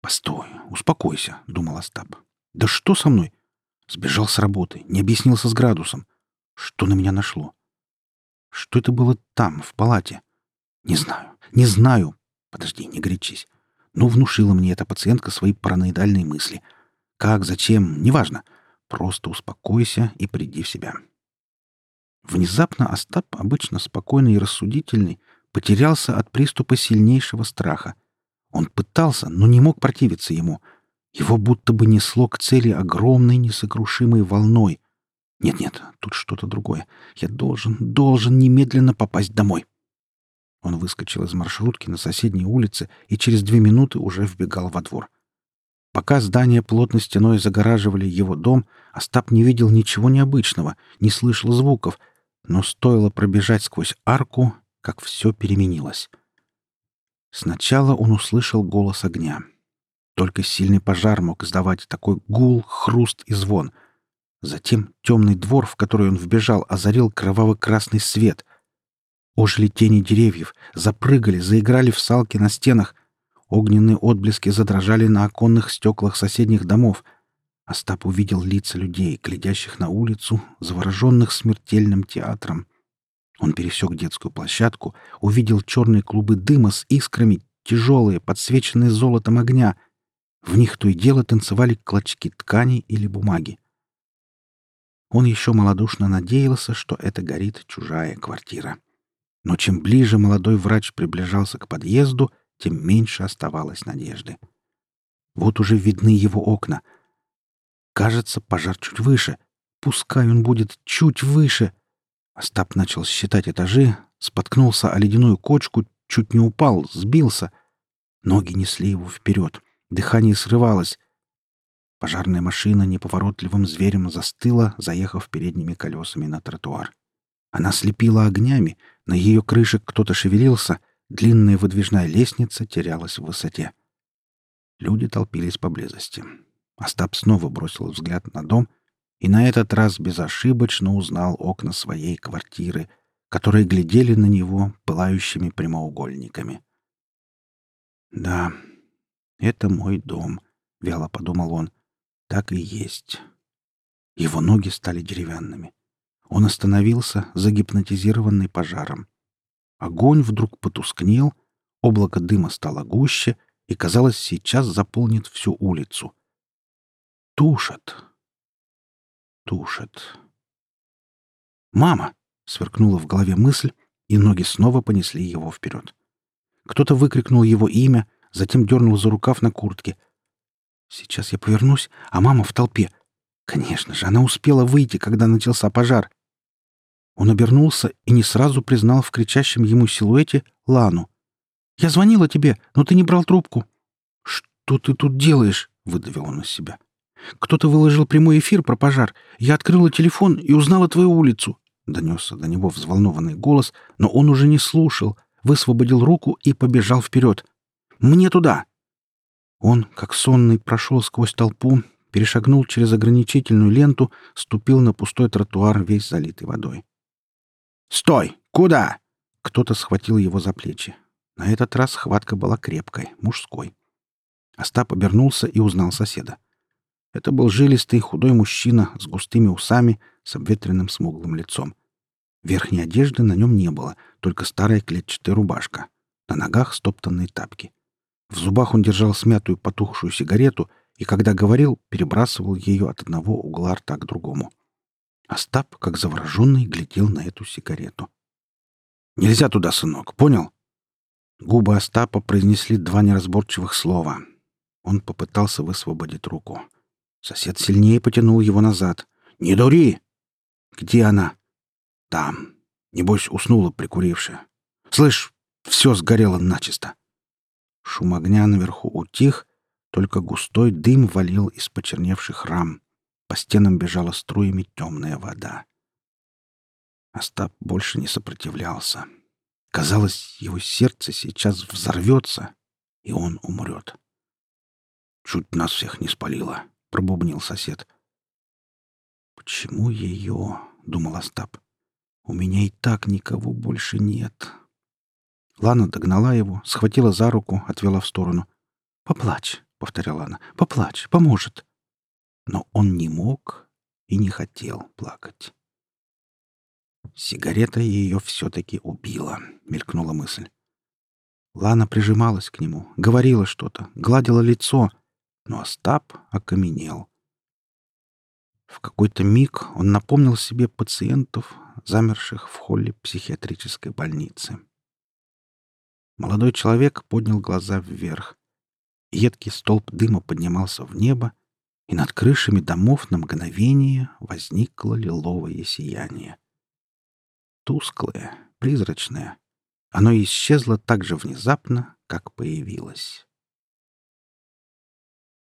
«Постой, успокойся», — думал Остап. «Да что со мной? Сбежал с работы, не объяснился с градусом. Что на меня нашло? Что это было там, в палате? Не знаю, не знаю. Подожди, не горячись. Но внушила мне эта пациентка свои параноидальные мысли. Как, зачем, неважно. Просто успокойся и приди в себя. Внезапно Остап, обычно спокойный и рассудительный, потерялся от приступа сильнейшего страха. Он пытался, но не мог противиться ему. Его будто бы несло к цели огромной несокрушимой волной. Нет-нет, тут что-то другое. Я должен, должен немедленно попасть домой. Он выскочил из маршрутки на соседней улице и через две минуты уже вбегал во двор. Пока здания плотной стеной загораживали его дом, Остап не видел ничего необычного, не слышал звуков, но стоило пробежать сквозь арку, как все переменилось. Сначала он услышал голос огня. Только сильный пожар мог издавать такой гул, хруст и звон. Затем темный двор, в который он вбежал, озарил кроваво-красный свет. Ожили тени деревьев, запрыгали, заиграли в салки на стенах. Огненные отблески задрожали на оконных стеклах соседних домов. Остап увидел лица людей, глядящих на улицу, завороженных смертельным театром. Он пересек детскую площадку, увидел черные клубы дыма с искрами, тяжелые, подсвеченные золотом огня. В них то и дело танцевали клочки ткани или бумаги. Он еще малодушно надеялся, что это горит чужая квартира. Но чем ближе молодой врач приближался к подъезду, тем меньше оставалось надежды. Вот уже видны его окна. Кажется, пожар чуть выше. Пускай он будет чуть выше. Остап начал считать этажи, споткнулся о ледяную кочку, чуть не упал, сбился. Ноги несли его вперед. Дыхание срывалось. Пожарная машина неповоротливым зверем застыла, заехав передними колесами на тротуар. Она слепила огнями, на ее крыше кто-то шевелился, длинная выдвижная лестница терялась в высоте. Люди толпились поблизости. Остап снова бросил взгляд на дом и на этот раз безошибочно узнал окна своей квартиры, которые глядели на него пылающими прямоугольниками. «Да, это мой дом», — вяло подумал он. «Так и есть». Его ноги стали деревянными. Он остановился, загипнотизированный пожаром. Огонь вдруг потускнел, облако дыма стало гуще и, казалось, сейчас заполнит всю улицу. Тушат. Тушат. «Мама!» — сверкнула в голове мысль, и ноги снова понесли его вперед. Кто-то выкрикнул его имя, затем дернул за рукав на куртке. «Сейчас я повернусь, а мама в толпе. Конечно же, она успела выйти, когда начался пожар. Он обернулся и не сразу признал в кричащем ему силуэте Лану. «Я звонила тебе, но ты не брал трубку». «Что ты тут делаешь?» — выдавил он из себя. «Кто-то выложил прямой эфир про пожар. Я открыла телефон и узнала твою улицу». Донесся до него взволнованный голос, но он уже не слушал, высвободил руку и побежал вперед. «Мне туда!» Он, как сонный, прошел сквозь толпу, перешагнул через ограничительную ленту, ступил на пустой тротуар, весь залитый водой. «Стой! Куда?» Кто-то схватил его за плечи. На этот раз схватка была крепкой, мужской. Остап обернулся и узнал соседа. Это был жилистый, худой мужчина с густыми усами, с обветренным смуглым лицом. Верхней одежды на нем не было, только старая клетчатая рубашка. На ногах стоптанные тапки. В зубах он держал смятую потухшую сигарету и, когда говорил, перебрасывал ее от одного угла рта к другому. Остап, как завороженный, глядел на эту сигарету. «Нельзя туда, сынок, понял?» Губы Остапа произнесли два неразборчивых слова. Он попытался высвободить руку. Сосед сильнее потянул его назад. «Не дури!» «Где она?» «Там. Небось, уснула прикурившая. Слышь, все сгорело начисто». Шум огня наверху утих, только густой дым валил из почерневших рам. По стенам бежала струями темная вода. Остап больше не сопротивлялся. Казалось, его сердце сейчас взорвется, и он умрет. «Чуть нас всех не спалило», — пробубнил сосед. «Почему ее?» — думал Остап. «У меня и так никого больше нет». Лана догнала его, схватила за руку, отвела в сторону. «Поплачь», — повторяла она, — «поплачь, поможет». Но он не мог и не хотел плакать. «Сигарета ее все-таки убила», — мелькнула мысль. Лана прижималась к нему, говорила что-то, гладила лицо, но Остап окаменел. В какой-то миг он напомнил себе пациентов, замерших в холле психиатрической больницы. Молодой человек поднял глаза вверх. Едкий столб дыма поднимался в небо, и над крышами домов на мгновение возникло лиловое сияние. Тусклое, призрачное. Оно исчезло так же внезапно, как появилось.